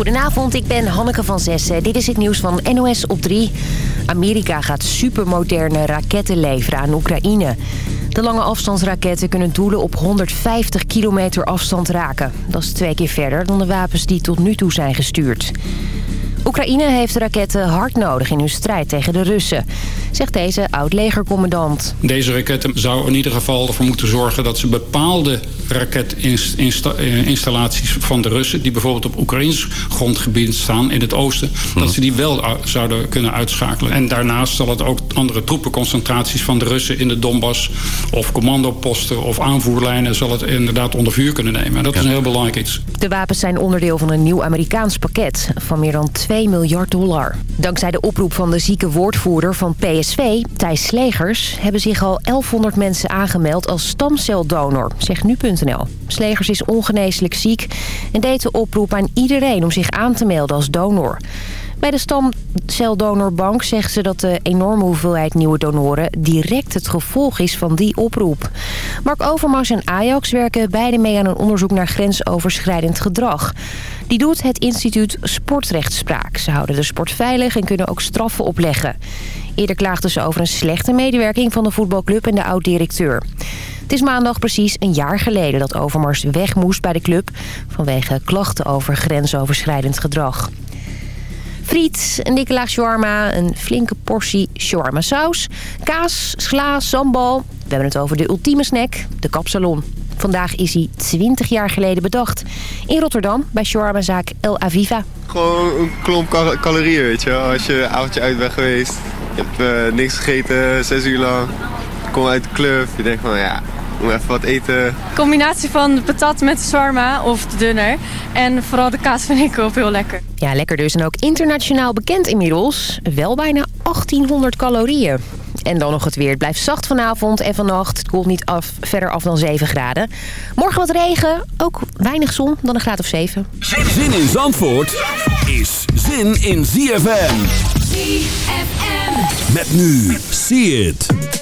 Goedenavond, ik ben Hanneke van Zessen. Dit is het nieuws van NOS op 3. Amerika gaat supermoderne raketten leveren aan Oekraïne. De lange afstandsraketten kunnen doelen op 150 kilometer afstand raken. Dat is twee keer verder dan de wapens die tot nu toe zijn gestuurd. Oekraïne heeft raketten hard nodig in hun strijd tegen de Russen, zegt deze oud-legercommandant. Deze raketten zou in ieder geval ervoor moeten zorgen dat ze bepaalde raketinstallaties van de Russen... die bijvoorbeeld op Oekraïns grondgebied staan in het oosten... dat ze die wel zouden kunnen uitschakelen. En daarnaast zal het ook andere troepenconcentraties van de Russen in de Donbass... of commandoposten of aanvoerlijnen zal het inderdaad onder vuur kunnen nemen. En dat is een heel belangrijk iets. De wapens zijn onderdeel van een nieuw Amerikaans pakket van meer dan 2 miljard dollar. Dankzij de oproep van de zieke woordvoerder van PSV, Thijs Slegers... hebben zich al 1100 mensen aangemeld als stamceldonor, zegt nu.nl. Slegers is ongeneeslijk ziek en deed de oproep aan iedereen om zich aan te melden als donor. Bij de stamceldonorbank zegt ze dat de enorme hoeveelheid nieuwe donoren direct het gevolg is van die oproep. Mark Overmars en Ajax werken beide mee aan een onderzoek naar grensoverschrijdend gedrag. Die doet het instituut Sportrechtspraak. Ze houden de sport veilig en kunnen ook straffen opleggen. Eerder klaagden ze over een slechte medewerking van de voetbalclub en de oud-directeur. Het is maandag precies een jaar geleden dat Overmars weg moest bij de club... vanwege klachten over grensoverschrijdend gedrag. Friet, een dikke laag shawarma, een flinke portie shawarma saus... kaas, sla, sambal. We hebben het over de ultieme snack, de kapsalon. Vandaag is hij 20 jaar geleden bedacht. In Rotterdam, bij shawarmazaak El Aviva. Gewoon een klomp calorieën, weet je. Als je avondje uit bent geweest, je hebt uh, niks gegeten, zes uur lang. Je komt uit de club, je denkt van ja, moet even wat eten. Combinatie van de patat met de shawarma of de dunner. En vooral de kaas vind ik ook heel lekker. Ja, lekker dus. En ook internationaal bekend inmiddels. Wel bijna 1800 calorieën. En dan nog het weer. Het blijft zacht vanavond en vannacht. Het koelt niet af, verder af dan 7 graden. Morgen wat regen, ook weinig zon, dan een graad of 7. Zin in Zandvoort is zin in ZFM. ZFM. Met nu, see it.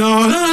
all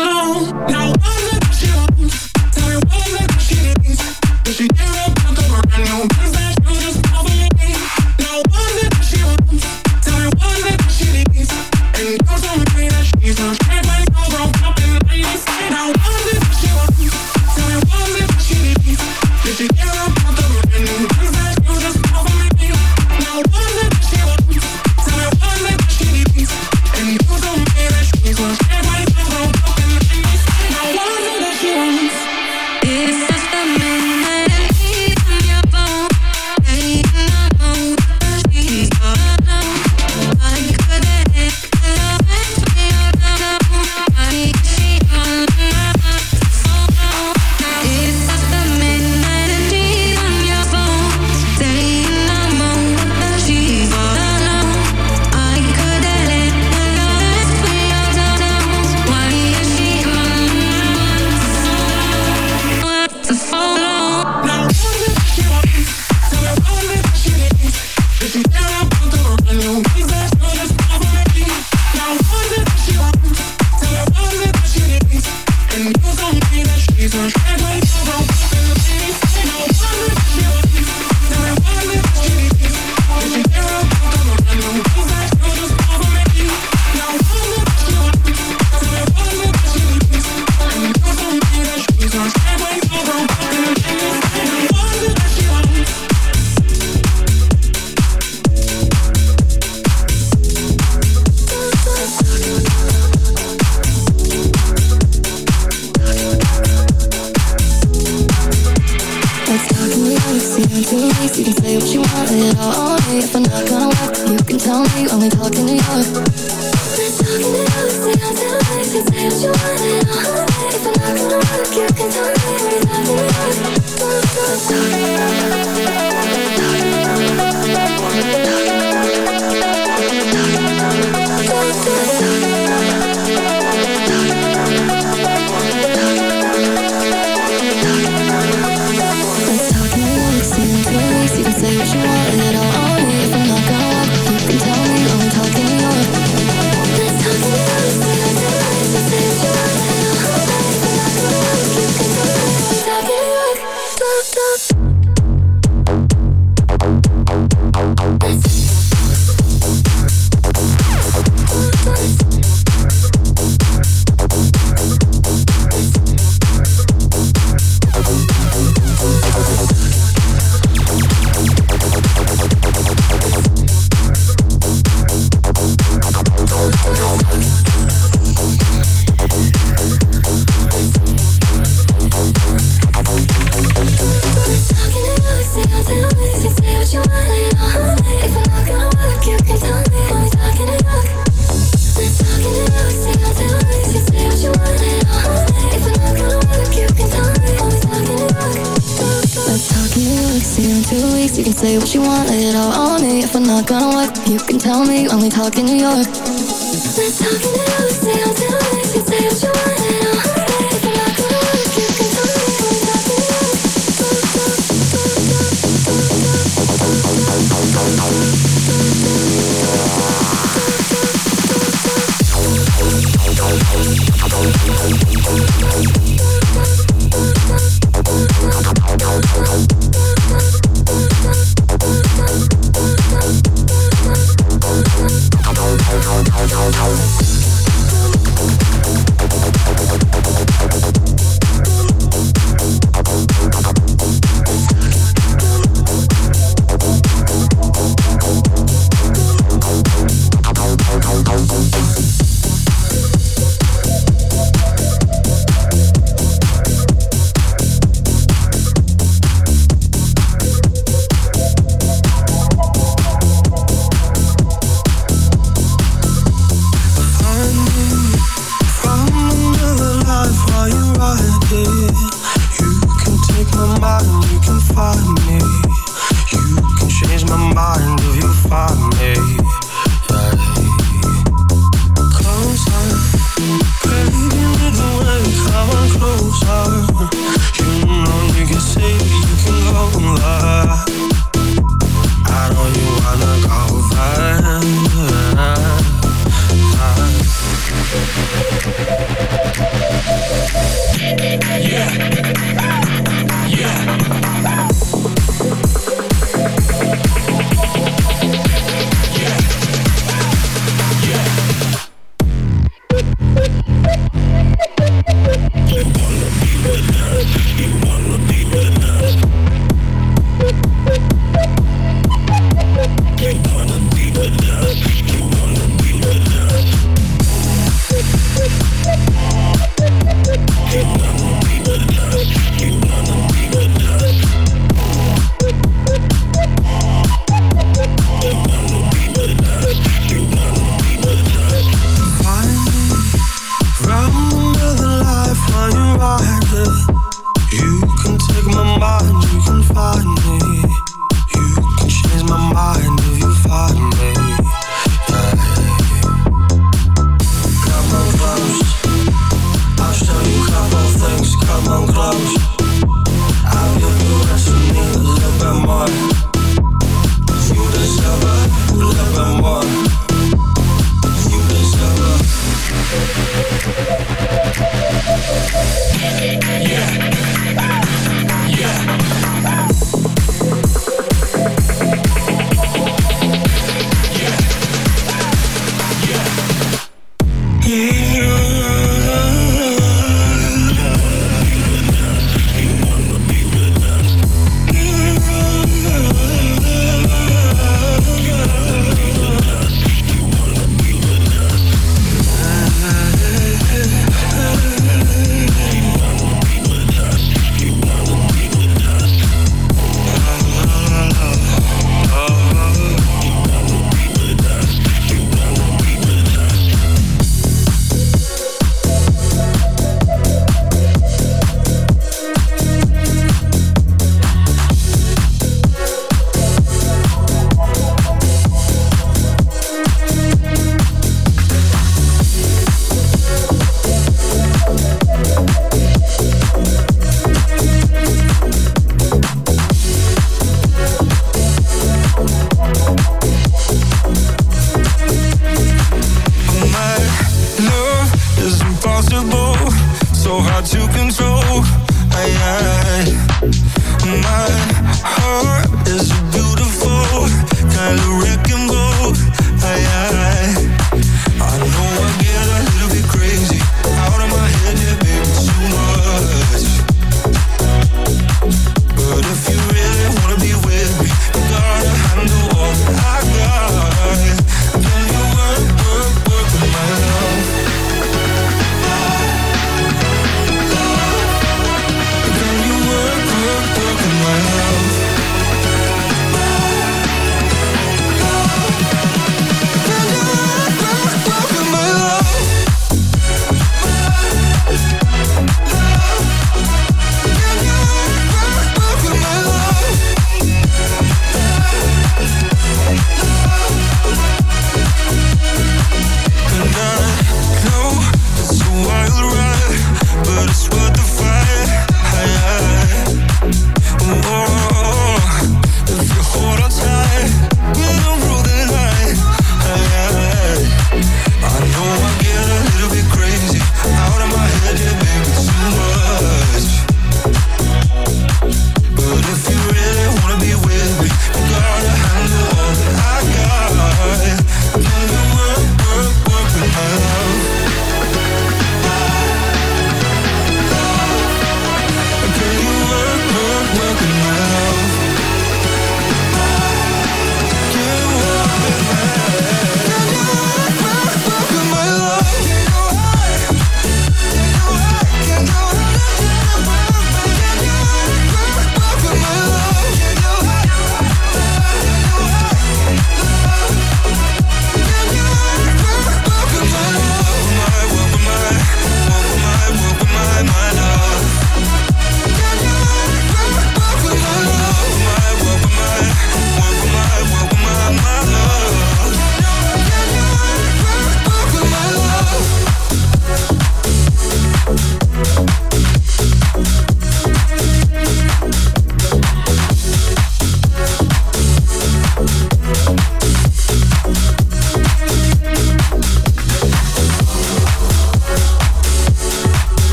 Get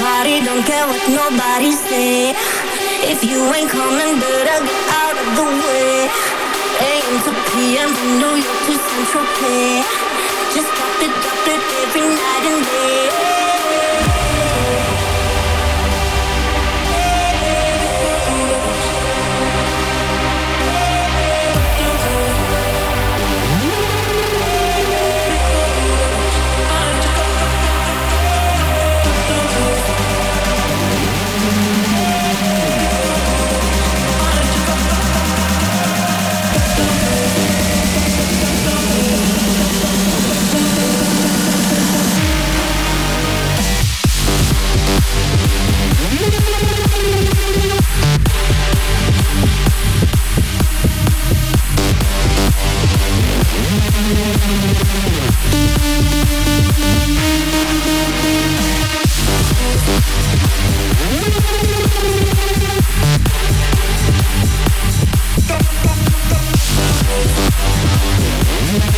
party, don't care what nobody say. If you ain't coming, better get out of the way. AM to PM from New York to Central Pay. Just drop it, drop it every night and day.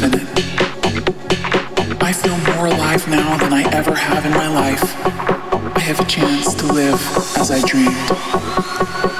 I feel more alive now than I ever have in my life. I have a chance to live as I dreamed.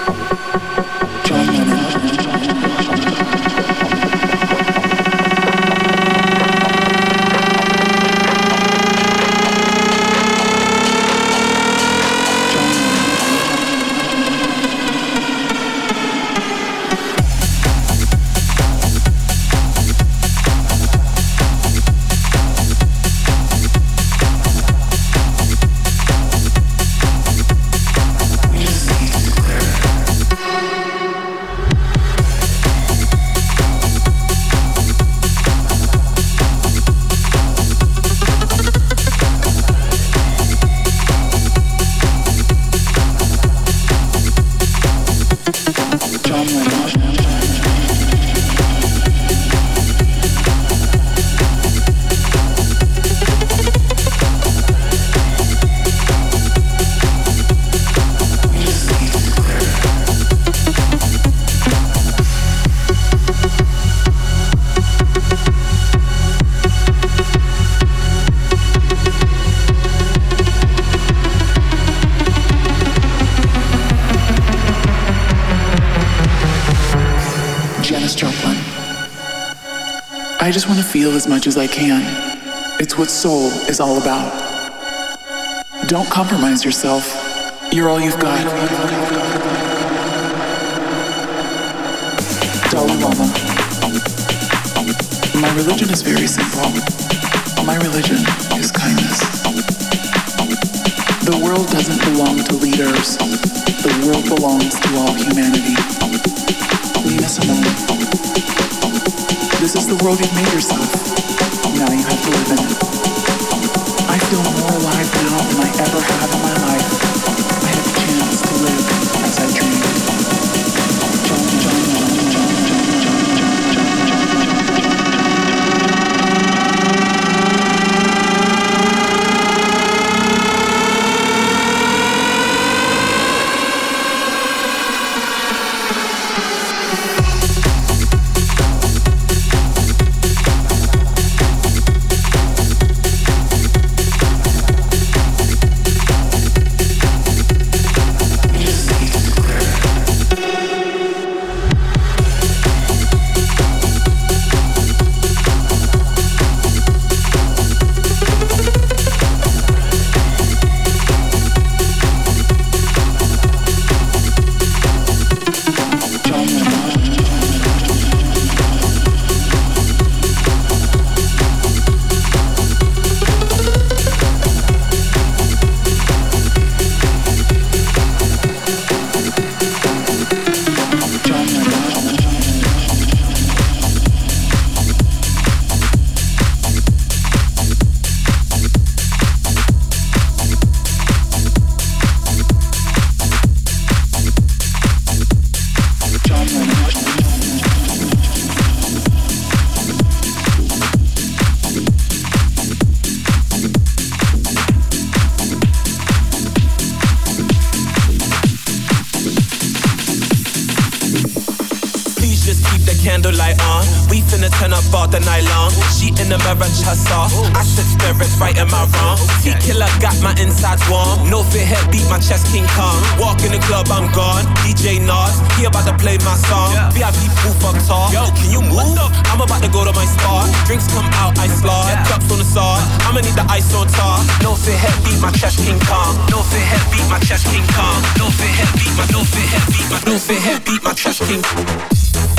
Much as I can. It's what soul is all about. Don't compromise yourself. You're all you've got. Dalai Lama. My religion is very simple. My religion is kindness. The world doesn't belong to leaders. The world belongs to all humanity. Nina Simone. This is the world you've made yourself. Now you have to live in it. I feel more alive now than I ever have in my life. I have a chance to live as I dreamed. She in the mirror, just off. I said spirits right in my wrong. T killer got my insides warm. No fit head beat my chest King Kong. Walk in the club, I'm gone. DJ Nas, he about to play my song. VIP proof up tall. Yo, can you move? I'm about to go to my spot. Drinks come out, I slide. Cups on the side. I'ma need the ice on top. No fit head beat my chest King Kong. No fit head beat my chest King Kong. No fit head beat my no fit head beat my no fit head beat my chest King Kong.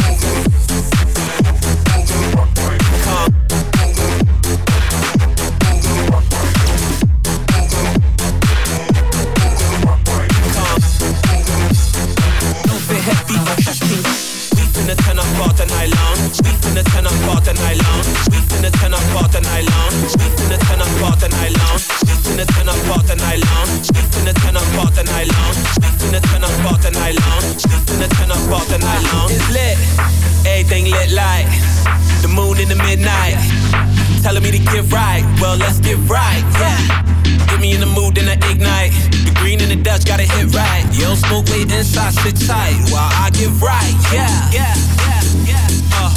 telling me to get right. Well, let's get right. Yeah. Get me in the mood, then I ignite. The green and the Dutch gotta hit right. You don't smoke late inside, sit tight while I get right. Yeah. Yeah. Yeah. Yeah. Uh,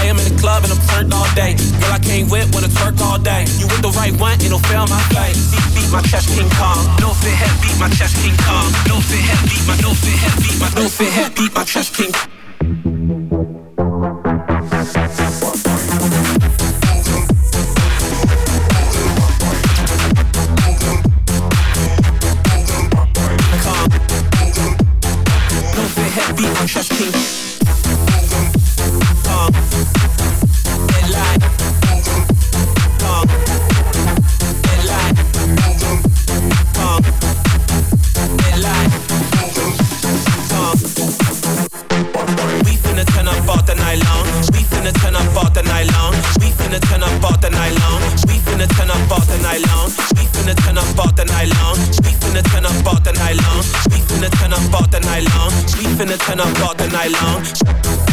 I am in the club and I'm turned all day. Girl, I can't whip when I twerk all day. You with the right one, it'll fail my flight. Beat, beat my chest, King Kong. No fit head, beat my chest, King Kong. No fit head, beat my, no fit head, beat my, no fit head, beat my chest, King Kong. and I'm got the night long.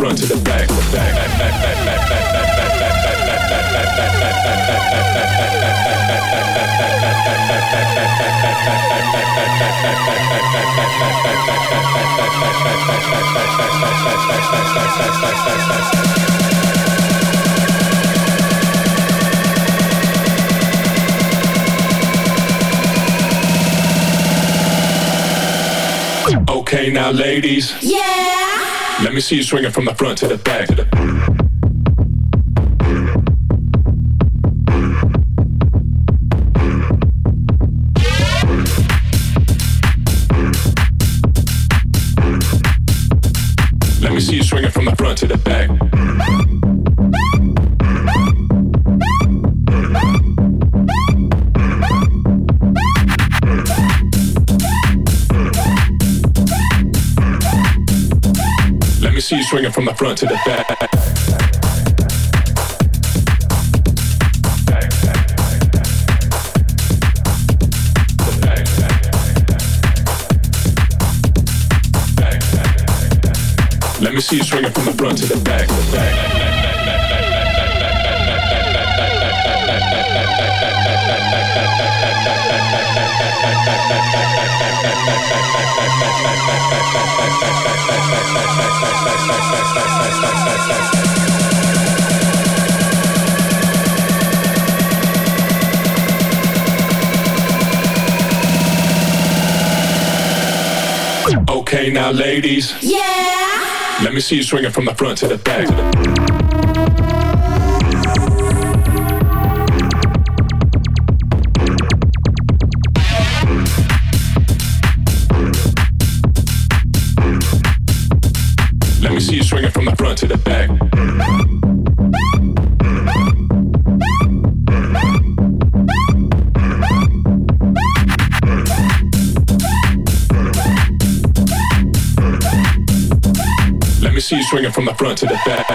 front to the back, back, back, back, back, back, back, back, back, back, back, Okay, now ladies. Yeah! Let me see you swing it from the front to the back. To the front to the back. Let me see you swing it from the front to the back. The back. Okay, now ladies. Yeah. Let me see you swinging from the front to the back. from the front to the back.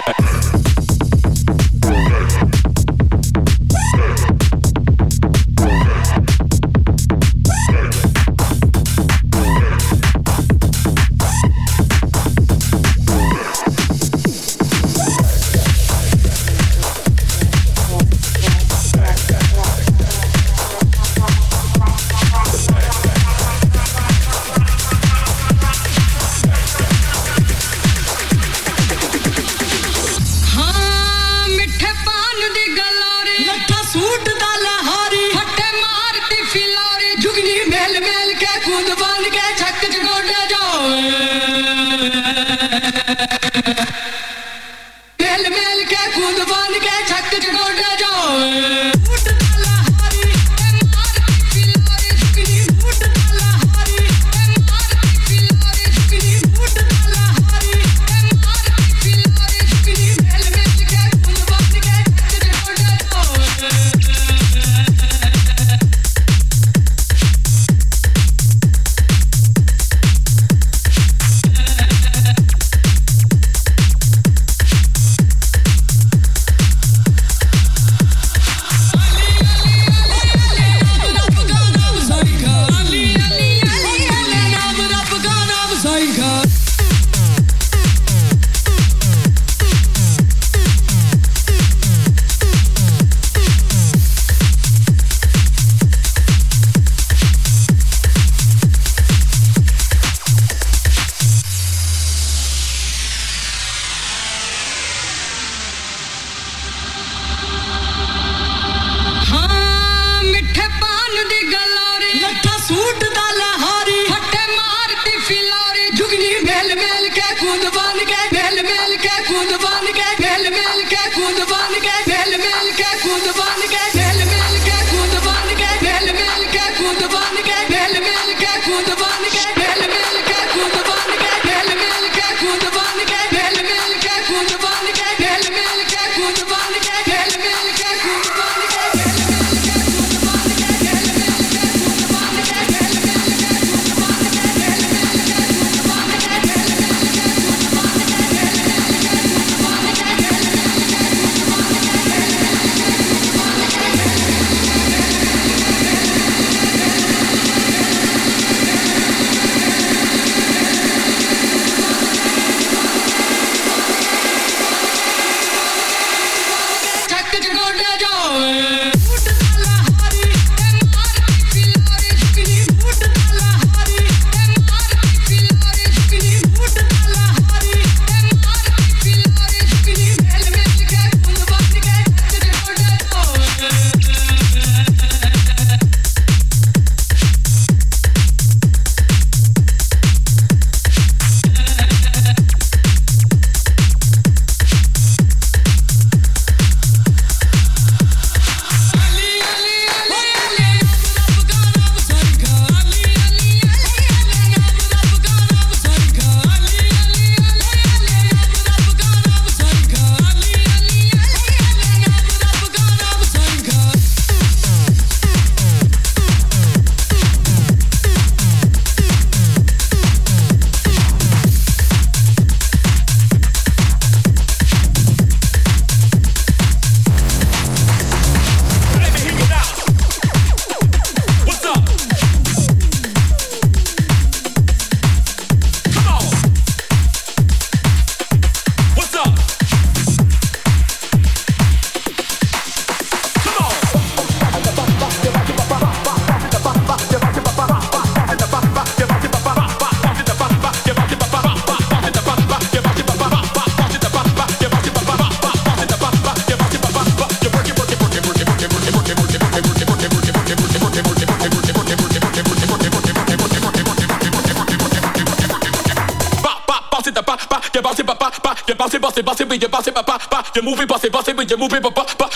Je bounce papa pa je ba, you bounce it, bounce it, it, you bounce it, ba pa you move it, bounce it, bounce you move it, ba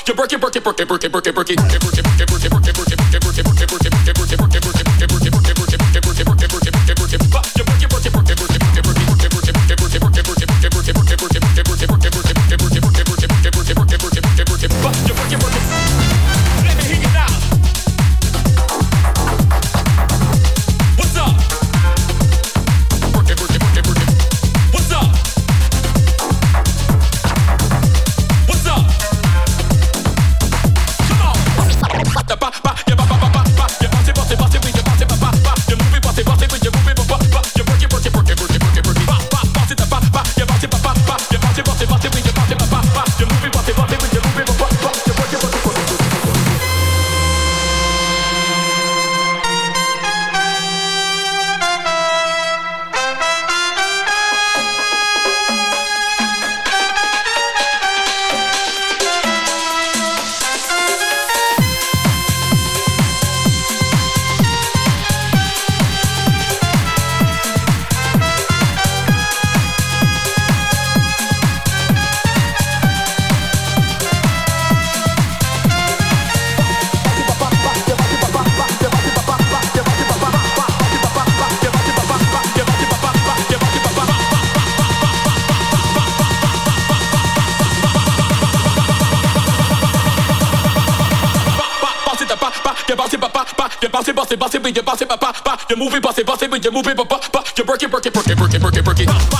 you it, it, Bust it, when you move it, but but you work it, work it, work it, work it, work it, work it.